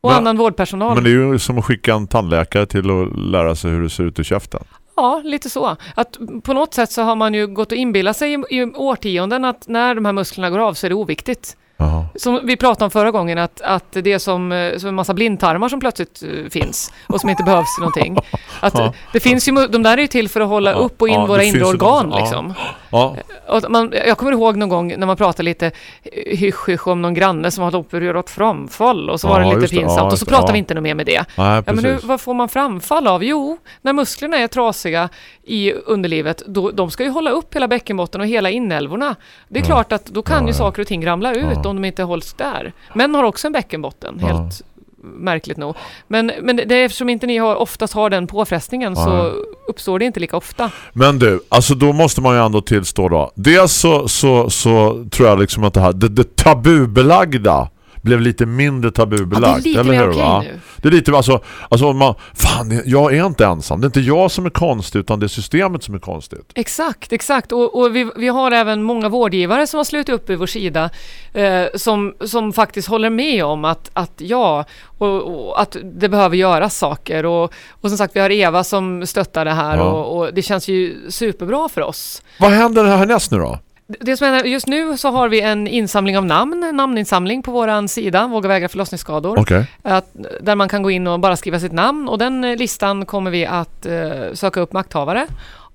Och Men- annan vårdpersonal. Men det är ju som att skicka en tandläkare till att lära sig hur det ser ut i käften. Ja, lite så. Att på något sätt så har man ju gått och inbillat sig i, i årtionden att när de här musklerna går av så är det oviktigt. Jaha. Som vi pratade om förra gången, att, att det är som, eh, som en massa blindtarmar som plötsligt eh, finns och som inte behövs till någonting. Att Ja. det finns ju, de där är ju till för att hålla Ja, upp och in ja, våra det inre organ liksom. Ja. Och man, jag kommer ihåg någon gång när man pratade lite eh, hysch-hysch om någon granne som hade opererat framfall och så var det lite det. pinsamt Ja, och så det. pratade vi inte något mer med det. Nej, men nu, vad får man framfall av? Jo, när musklerna är trasiga i underlivet, då, de ska ju hålla upp hela bäckenbotten och hela inälvorna. Det är klart att då kan ju saker och ting ramla ut. Om de inte hålls där. Män har också en bäckenbotten, Ja. helt märkligt nog. Men, men det är eftersom inte ni har, oftast har den påfrestningen Ja. så uppstår det inte lika ofta. Men du, alltså då måste man ju ändå tillstå då. Dels så, så, så tror jag liksom att det här, det, det tabubelagda blev lite mindre tabubelagt. lite eller hur, va? nu. Det är lite, alltså, alltså man, fan, jag är inte ensam. Det är inte jag som är konstig utan det är systemet som är konstigt. Exakt, exakt. Och, och vi, vi har även många vårdgivare som har slutit upp vid vår sida eh, som, som faktiskt håller med om att, att ja, och, och att det behöver göras saker. Och, och som sagt, vi har Eva som stöttar det här Ja. och, och det känns ju superbra för oss. Vad händer härnäst nu då? Det som händer, just nu så har vi en insamling av namn, namninsamling på vår sida, Våga vägra förlossningsskador. Okej. Att, där man kan gå in och bara skriva sitt namn och den eh, listan kommer vi att eh, söka upp makthavare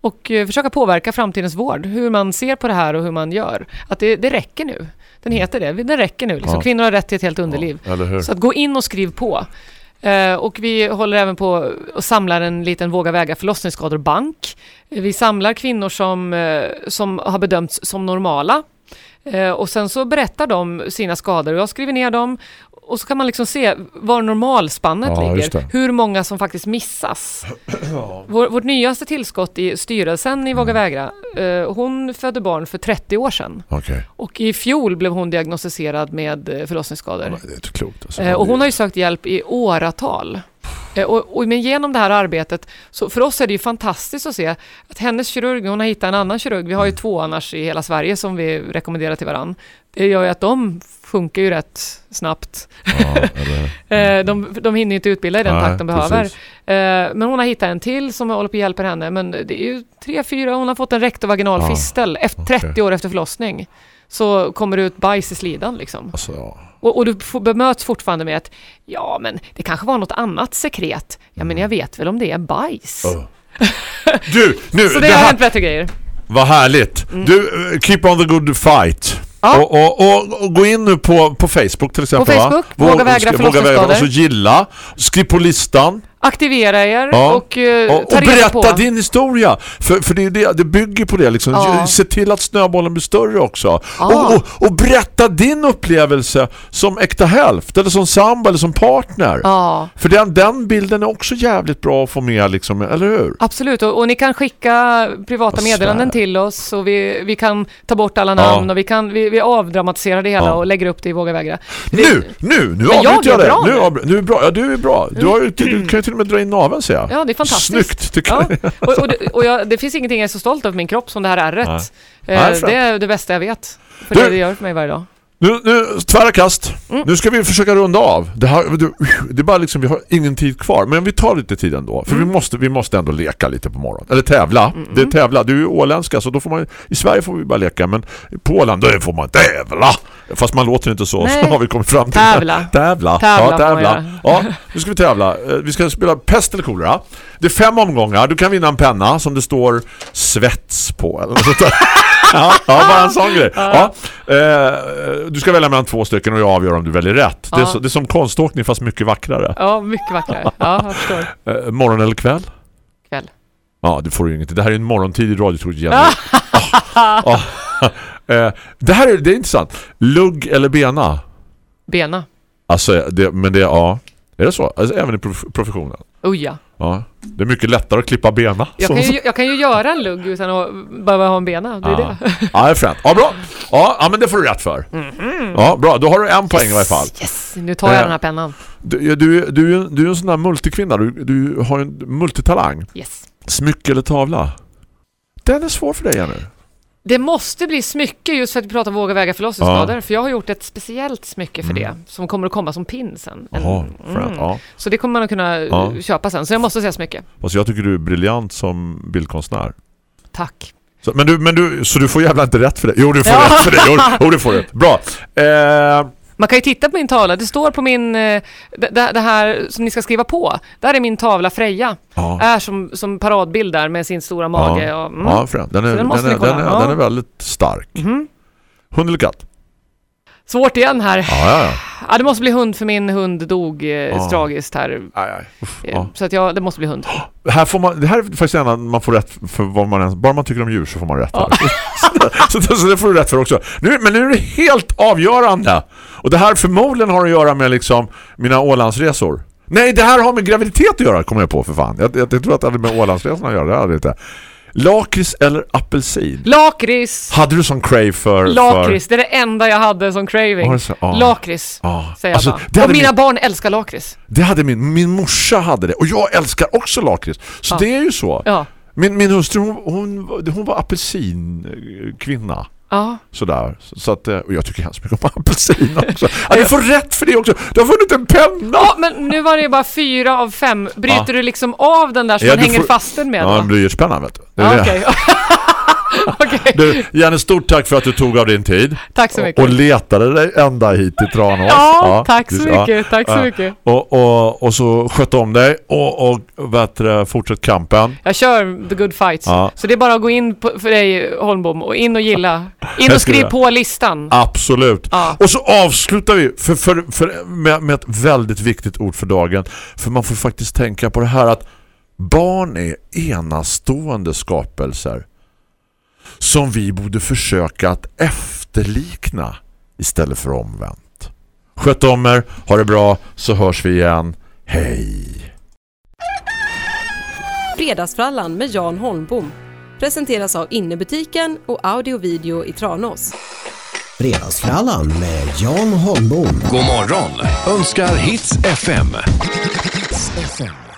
och eh, försöka påverka framtidens vård. Hur man ser på det här och hur man gör. Att det, det räcker nu. Den heter det. Den räcker nu. Liksom. Ja. Kvinnor har rätt till ett helt underliv. Ja? Så att gå in och skriv på. Eh, och vi håller även på och samlar en liten Våga väga förlossningsskador bank. Vi samlar kvinnor som, eh, som har bedömts som normala. Eh, och sen så berättar de sina skador och jag skriver ner dem. Och så kan man liksom se var normalspannet Ja, ligger. Hur många som faktiskt missas. Vår, vårt nyaste tillskott i styrelsen i Våga Mm. vägra, eh, hon födde barn för 30 år sedan. Okej. Och i fjol blev hon diagnostiserad med eh, förlossningsskador. Ja, Det är inte klokt. Alltså. Eh, och hon har ju sökt hjälp i åratal. Eh, och, och men genom det här arbetet, så för oss är det ju fantastiskt att se att hennes kirurg, hon har hittat en annan kirurg, vi har ju två annars i hela Sverige som vi rekommenderar till varann. Det gör ju att de funkar ju rätt snabbt. Ja, eller, Eh, de, de hinner inte utbilda i den Nej, takt de behöver. precis. Eh, men hon har hittat en till som håller på och hjälper henne. Men det är ju tre, fyra, hon har fått en rektovaginal Ja, fistel efter okej. 30 år efter förlossning. Så kommer det ut bajs i slidan liksom. alltså, ja. Och, och du får, bemöts fortfarande med att ja, men det kanske var något annat sekret. Ja, men jag vet väl om det är bajs. Mm. Du, nu, Så det det har hänt bättre grejer. vad härligt. Du, eh, keep on the good fight. Ja. Och, och, och, gå in nu på, på Facebook till exempel. På va? Facebook, Våga- Våga vägra ska- Våga vägra förlossningsskador. Och så gilla. Skriv på listan. Aktivera er Ja. och, eh, Och, och berätta på. din historia. För, för det, det, det bygger på det. Liksom. Ja. Se till att snöbollen blir större också. Ja. Och, och, och berätta din upplevelse som äkta hälft. Eller som sambo eller som partner. Ja, För den, den bilden är också jävligt bra att få med. Liksom, eller hur? absolut. Och, och ni kan skicka privata meddelanden till oss och vi, vi kan ta bort alla namn och vi, kan, vi, vi avdramatiserar det hela och lägger upp det i Våga vägra. Nu, nu, nu jag avbryter jag dig. bra Nu, nu. bra. Ja, du är bra. Du, har ju, du kan ju till och med dra in naveln ser jag. Ja, det är fantastiskt. Snyggt tycker Ja, jag. och, och, det, och jag, det finns ingenting jag är så stolt över på min kropp som det här ärret. Nej. Eh, Nej, det är det bästa jag vet. För Du- det det gör för mig varje dag. Nu, nu, tvära kast. Mm. Nu ska vi försöka runda av. Det, här, det är bara liksom, vi har ingen tid kvar. Men vi tar lite tid ändå. För Mm. vi, måste, vi måste ändå leka lite på morgonen. Eller tävla. Det är tävla. Du är ju åländska så då får man I Sverige får vi bara leka. Men på Åland då får man tävla. Fast man låter inte så. Nej. Så har vi kommit fram till. Tävla. tävla. Tävla ja, tävla. Ja, nu ska vi tävla. Eh, Vi ska spela pest eller kolera. Det är fem omgångar. Du kan vinna en penna som det står svets på. Eller något sånt. Ja, ja, bara en sån grej. Ja. Eh, du ska välja mellan två stycken och jag avgör om du väljer rätt. Det, är Ja. så, det är som konståkning fast mycket vackrare. Ja, mycket vackrare. Ja, jag förstår. Eh, morgon eller kväll? Kväll. Ja, det får du inget. Det här är en morgontid i radio tror jag. Ah, ah. Eh, det här är, det är intressant. Lugg eller bena? Bena. Alltså, det, men det är, ja. Är det så? Alltså, även i prof- professionen? Oh ja. Ja. Det är mycket lättare att klippa bena. Jag kan, ju, jag kan ju göra en lugg utan att behöva ha en bena. Det är ja. det. ja, det är fränt. Ja, bra. Ja, men det får du rätt för. Ja, bra. Då har du en poäng i varje fall. Yes, nu tar jag Eh. den här pennan. Du, du, du, är- du är en sån där multikvinna. Du, du har en multitalang. Yes. Smycke eller tavla? Den är svår för dig, Jenny. Det måste bli smycke just för att vi pratar våga väga förlossningsskador. För jag har gjort ett speciellt smycke för det. Som kommer att komma som pin sen. En- fränt. mm. Ja. Så det kommer man att kunna Ja. eh, köpa sen. Så jag måste säga smycke. Alltså, jag tycker du är briljant som bildkonstnär. Tack. Så, men du, men du, så du får jävla inte rätt för det? Jo, du får Ja. rätt för det. Jo, du får rätt. Bra. Eh, Man kan ju titta på min tavla. Det står på min... eh, Det, det här som ni ska skriva på. Där är min tavla Freja. ja. Är som, som paradbild där med sin stora mage. Och, mm. Ja. Den är, den den, är, den, är, Ja. den är väldigt stark. Mhm. Hund eller katt? Svårt igen här. Ja, ja, ja. Ja, det måste bli hund för min hund dog eh, tragiskt här. Aj, aj. Uff, Eh, ja. Så att jag, det måste bli hund. Här får man, det här är faktiskt en man får rätt för vad man ens, bara man tycker om djur så får man rätt Ja. så, så, så det får du rätt för också. Nu, men nu är det helt avgörande. Och det här förmodligen har att göra med liksom mina Ålandsresor. Nej, det här har med graviditet att göra, kommer jag på för fan. Jag, jag, jag tror att det hade med Ålandsresorna att göra, det hade det inte. Lakrits eller apelsin? Lakrits! Hade du sån crave för... Lakrits, det är det enda jag hade som craving. så- ja. Lakrits, För, ja. säger jag Alltså, bara. det Och mina min, barn älskar lakrits. det hade min, min morsa hade det. Och jag älskar också lakrits. Så Ja. det är ju så. Ja. Min, min hustru, hon, hon, var- hon var apelsinkvinna. Ja. Sådär. Så, att, eh, och jag tycker hemskt mycket om apelsin också. Ja, du får rätt för det också. Du har vunnit en penna! ja, men nu var det bara fyra av fem. Bryter Ja. du liksom av den där så Ja, hänger får- fast den med Ja, då? en blyertspenna vet du. Det är det. okej. Okej, Du, Jenny, stort tack för att du tog av din tid. Tack så Och, mycket. och letade dig ända hit till Tranås. Ja, tack så ja. mycket. Tack så Ja. mycket. Och, och, och så sköt om dig och, och du, fortsätt kampen. Jag kör the good fight. Ja. Så det är bara att gå in på, för dig Holmbom och in och gilla. In och skriv på listan. Absolut. Ja. Och så avslutar vi för, för, för, med, med ett väldigt viktigt ord för dagen. För man får faktiskt tänka på det här att barn är enastående skapelser som vi borde försöka att efterlikna istället för omvänt. Sköt om er, ha det bra, så hörs vi igen. Hej! Fredagsfrallan med Jan Holmbom presenteras av Innebutiken och Audio Video i Tranås. Fredagsfrallan med Jan Holmbom. God morgon önskar Hits FM. Hits FM.